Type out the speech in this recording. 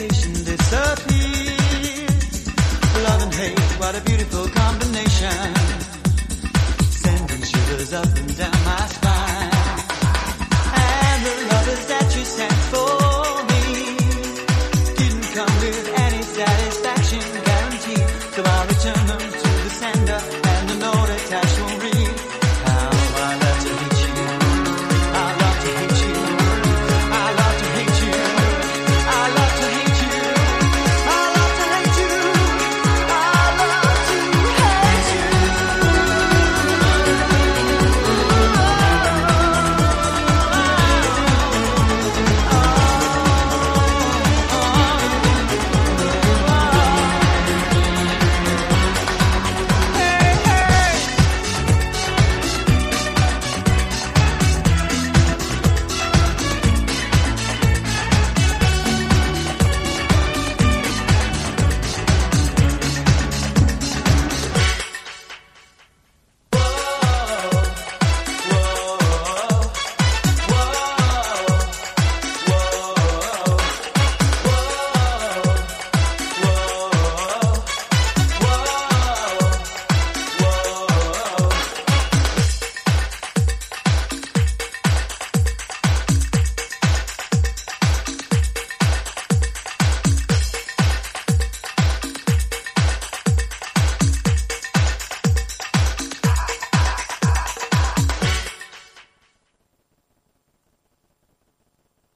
expectation disappears. Love and hate, what a beautiful concept.